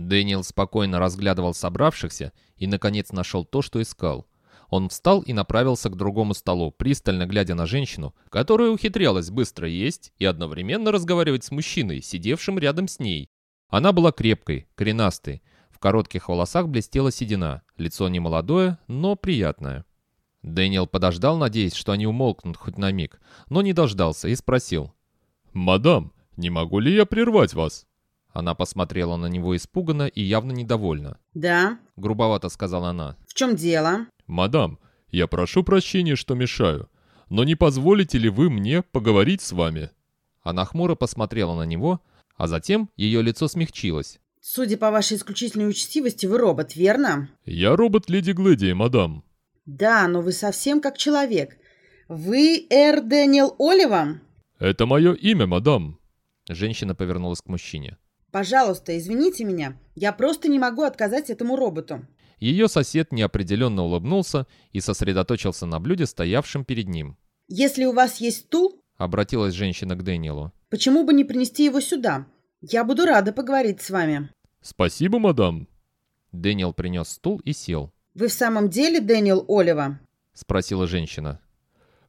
Дэниел спокойно разглядывал собравшихся и, наконец, нашел то, что искал. Он встал и направился к другому столу, пристально глядя на женщину, которая ухитрялась быстро есть и одновременно разговаривать с мужчиной, сидевшим рядом с ней. Она была крепкой, коренастой, в коротких волосах блестела седина, лицо не молодое, но приятное. Дэниел подождал, надеясь, что они умолкнут хоть на миг, но не дождался и спросил. «Мадам, не могу ли я прервать вас?» Она посмотрела на него испуганно и явно недовольна. «Да, Грубовато сказала она. в чем дело?» «Мадам, я прошу прощения, что мешаю, но не позволите ли вы мне поговорить с вами?» Она хмуро посмотрела на него, а затем ее лицо смягчилось. «Судя по вашей исключительной учтивости, вы робот, верно?» «Я робот Леди Глэдии, мадам». «Да, но вы совсем как человек. Вы Эр Дэниел Олива?» «Это мое имя, мадам». Женщина повернулась к мужчине. «Пожалуйста, извините меня. Я просто не могу отказать этому роботу». Ее сосед неопределенно улыбнулся и сосредоточился на блюде, стоявшем перед ним. «Если у вас есть стул, Обратилась женщина к Дэниелу. почему бы не принести его сюда? Я буду рада поговорить с вами». «Спасибо, мадам». Дэниел принес стул и сел. «Вы в самом деле Дэниел Оливо?» Спросила женщина.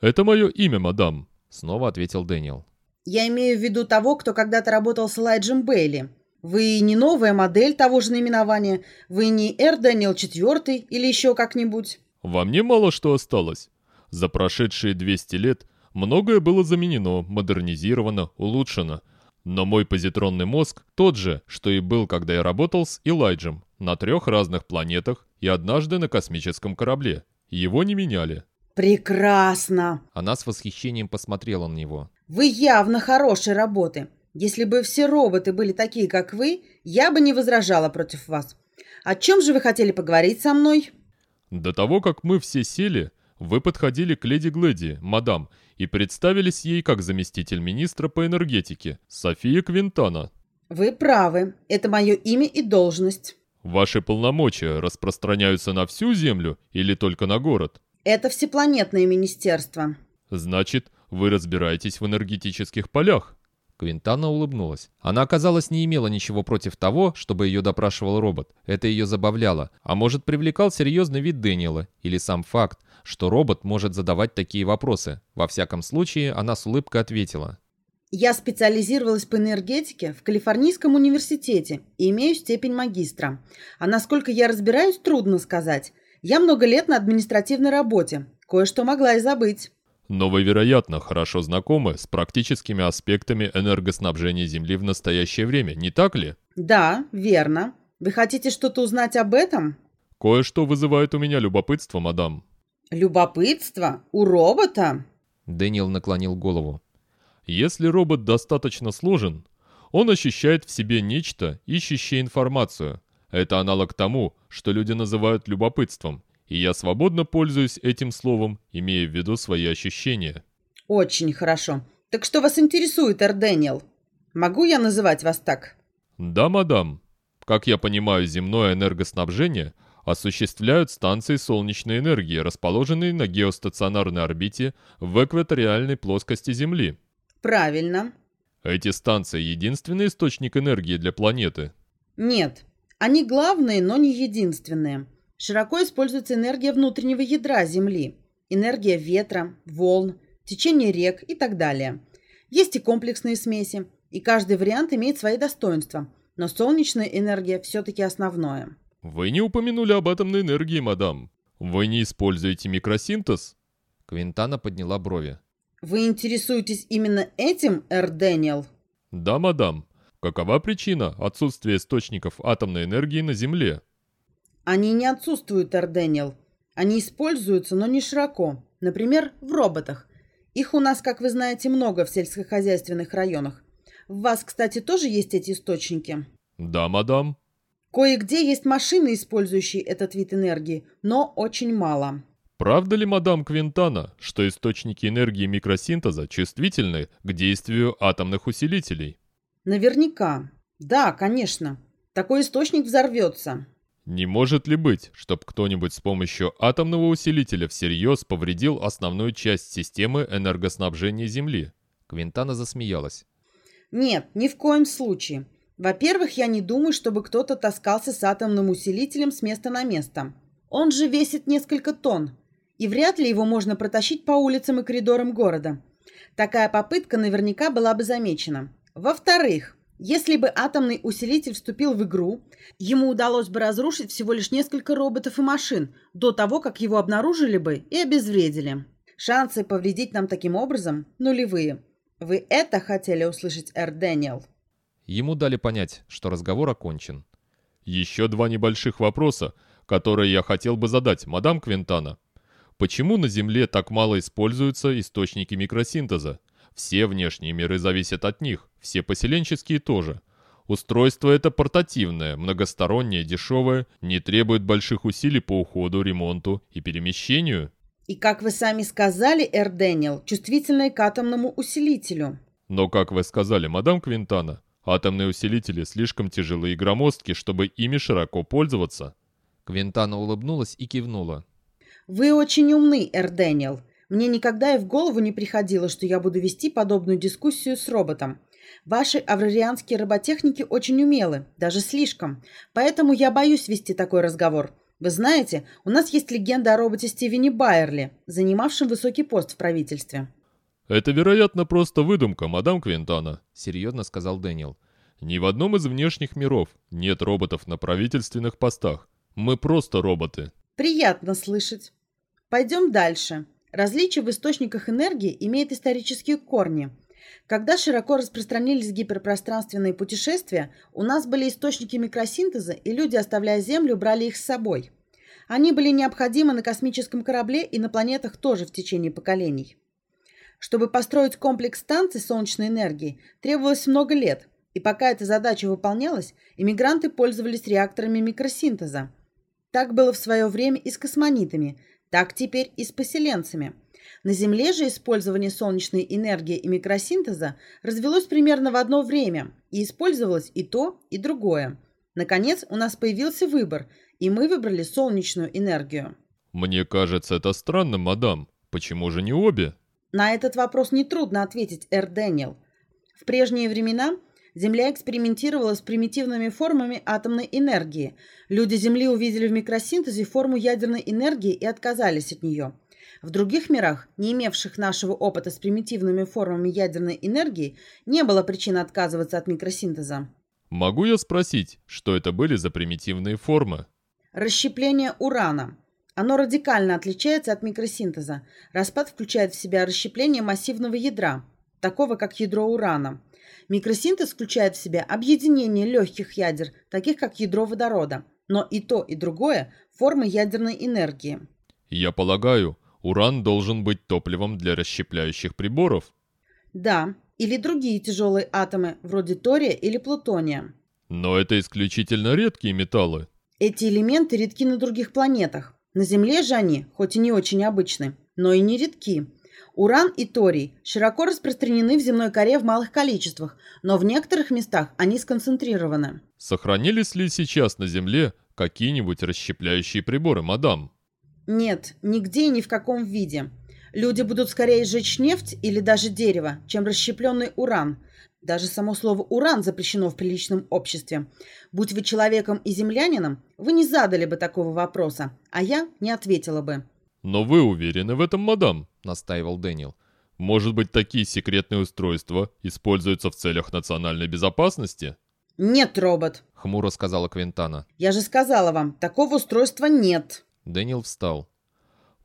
«Это мое имя, мадам». Снова ответил Дэниел. «Я имею в виду того, кто когда-то работал с Элайджем Бейли. Вы не новая модель того же наименования, вы не Эр Дэниел IV или еще как-нибудь». Во мне мало что осталось. За прошедшие 200 лет многое было заменено, модернизировано, улучшено. Но мой позитронный мозг тот же, что и был, когда я работал с Элайджем, на трех разных планетах и однажды на космическом корабле. Его не меняли. «Прекрасно! Она с восхищением посмотрела на него. Вы явно хорошей работы. Если бы все роботы были такие, как вы, я бы не возражала против вас. О чем же вы хотели поговорить со мной?» До того, как мы все сели, вы подходили к леди Глэди, мадам, и представились ей как заместитель министра по энергетике, София Квинтана. «Вы правы. Это мое имя и должность. Ваши полномочия распространяются на всю Землю или только на город? Это всепланетное министерство». Значит, вы разбираетесь в энергетических полях? Квинтана улыбнулась. Она, казалось, не имела ничего против того, чтобы ее допрашивал робот. Это ее забавляло. А может, привлекал серьезный вид Дэниела. Или сам факт, что робот может задавать такие вопросы. Во всяком случае, она с улыбкой ответила. Я специализировалась по энергетике в Калифорнийском университете и имею степень магистра. А насколько я разбираюсь, трудно сказать. Я много лет на административной работе. Кое-что могла и забыть. Но вы, вероятно, хорошо знакомы с практическими аспектами энергоснабжения Земли в настоящее время, не так ли? Да, верно. Вы хотите что-то узнать об этом? Кое-что вызывает у меня любопытство, мадам. Любопытство? У робота? Дэниел наклонил голову. Если робот достаточно сложен, он ощущает в себе нечто, ищущее информацию. Это аналог тому, что люди называют любопытством, и я свободно пользуюсь этим словом, имея в виду свои ощущения. Очень хорошо. Так что вас интересует, Эр Дэниел? Могу я называть вас так? Да, мадам. Как я понимаю, земное энергоснабжение осуществляют станции солнечной энергии, расположенные на геостационарной орбите в экваториальной плоскости Земли. Правильно. Эти станции – единственный источник энергии для планеты. Нет. Они главные, но не единственные. Широко используется энергия внутреннего ядра Земли. Энергия ветра, волн, течение рек и так далее. Есть и комплексные смеси, и каждый вариант имеет свои достоинства. Но солнечная энергия все-таки основное. Вы не упомянули об атомной энергии, мадам. Вы не используете микросинтез? Квинтана подняла брови. Вы интересуетесь именно этим, Эр Дэниел? Да, мадам. Какова причина отсутствия источников атомной энергии на Земле? Они не отсутствуют, Эр Дэниел. Они используются, но не широко. Например, в роботах. Их у нас, как вы знаете, много в сельскохозяйственных районах. В вас, кстати, тоже есть эти источники? Да, мадам. Кое-где есть машины, использующие этот вид энергии, но очень мало. Правда ли, мадам Квинтана, что источники энергии микросинтеза чувствительны к действию атомных усилителей? Наверняка. Да, конечно. Такой источник взорвется. Не может ли быть, чтобы кто-нибудь с помощью атомного усилителя всерьез повредил основную часть системы энергоснабжения Земли? Квинтана засмеялась. Нет, ни в коем случае. Во-первых, я не думаю, чтобы кто-то таскался с атомным усилителем с места на место. Он же весит несколько тонн, и вряд ли его можно протащить по улицам и коридорам города. Такая попытка наверняка была бы замечена. Во-вторых, если бы атомный усилитель вступил в игру, ему удалось бы разрушить всего лишь несколько роботов и машин до того, как его обнаружили бы и обезвредили. Шансы повредить нам таким образом нулевые. Вы это хотели услышать, Эр Дэниел? Ему дали понять, что разговор окончен. Еще два небольших вопроса, которые я хотел бы задать, мадам Квинтана. Почему на Земле так мало используются источники микросинтеза? Все внешние миры зависят от них, все поселенческие тоже. Устройство это портативное, многостороннее, дешевое, не требует больших усилий по уходу, ремонту и перемещению. И, как вы сами сказали, Эр Дэниел, чувствительное к атомному усилителю. Но, как вы сказали, мадам Квинтана, атомные усилители слишком тяжелые и громоздки, чтобы ими широко пользоваться. Квинтана улыбнулась и кивнула. Вы очень умны, Эр Дэниел. Мне никогда и в голову не приходило, что я буду вести подобную дискуссию с роботом. Ваши аврарианские роботехники очень умелы, даже слишком. Поэтому я боюсь вести такой разговор. Вы знаете, у нас есть легенда о роботе Стивене Байерли, занимавшем высокий пост в правительстве. «Это, вероятно, просто выдумка, мадам Квинтана», — серьезно сказал Дэниел. «Ни в одном из внешних миров нет роботов на правительственных постах. Мы просто роботы». «Приятно слышать. Пойдем дальше. Различие в источниках энергии имеет исторические корни. Когда широко распространились гиперпространственные путешествия, у нас были источники микросинтеза, и люди, оставляя Землю, брали их с собой. Они были необходимы на космическом корабле и на планетах тоже в течение поколений. Чтобы построить комплекс станций солнечной энергии, требовалось много лет, и пока эта задача выполнялась, иммигранты пользовались реакторами микросинтеза. Так было в свое время и с космонитами – так теперь и с поселенцами. На Земле же использование солнечной энергии и микросинтеза развелось примерно в одно время, и использовалось и то, и другое. Наконец, у нас появился выбор, и мы выбрали солнечную энергию. Мне кажется это странным, мадам. Почему же не обе? На этот вопрос нетрудно ответить, Эр Дэниел. В прежние времена Земля экспериментировала с примитивными формами атомной энергии. Люди Земли увидели в микросинтезе форму ядерной энергии и отказались от нее. В других мирах, не имевших нашего опыта с примитивными формами ядерной энергии, не было причин отказываться от микросинтеза. Могу я спросить, что это были за примитивные формы? Расщепление урана. Оно радикально отличается от микросинтеза. Распад включает в себя расщепление массивного ядра, такого как ядро урана – Микросинтез включает в себя объединение легких ядер, таких как ядро водорода, но и то, и другое – формы ядерной энергии. Я полагаю, уран должен быть топливом для расщепляющих приборов? Да, или другие тяжелые атомы, вроде тория или плутония. Но это исключительно редкие металлы. Эти элементы редки на других планетах. На Земле же они, хоть и не очень обычны, но и не редки. Уран и торий широко распространены в земной коре в малых количествах, но в некоторых местах они сконцентрированы. Сохранились ли сейчас на Земле какие-нибудь расщепляющие приборы, мадам? Нет, нигде и ни в каком виде. Люди будут скорее сжечь нефть или даже дерево, чем расщепленный уран. Даже само слово «уран» запрещено в приличном обществе. Будь вы человеком и землянином, вы не задали бы такого вопроса, а я не ответила бы. «Но вы уверены в этом, мадам?» — настаивал Дэниел. «Может быть, такие секретные устройства используются в целях национальной безопасности?» «Нет, робот», — хмуро сказала Квинтана. «Я же сказала вам, такого устройства нет». Дэниел встал.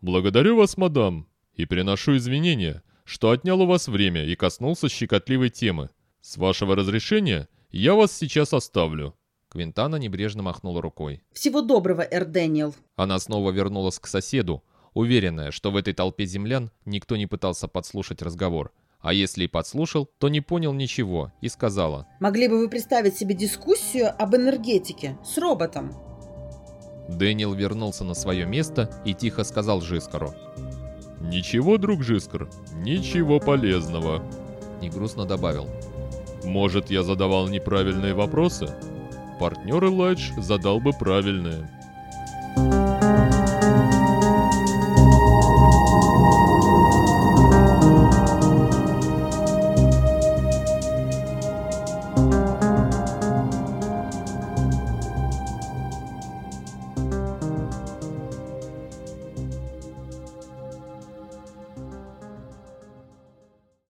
«Благодарю вас, мадам, и приношу извинения, что отнял у вас время и коснулся щекотливой темы. С вашего разрешения я вас сейчас оставлю». Квинтана небрежно махнула рукой. «Всего доброго, Эр Дэниел». Она снова вернулась к соседу, уверенная, что в этой толпе землян никто не пытался подслушать разговор. А если и подслушал, то не понял ничего и сказала. «Могли бы вы представить себе дискуссию об энергетике с роботом?» Дэниел вернулся на свое место и тихо сказал Жискару. «Ничего, друг Жискар, ничего полезного». И грустно добавил. «Может, я задавал неправильные вопросы? Партнер Элайдж задал бы правильные».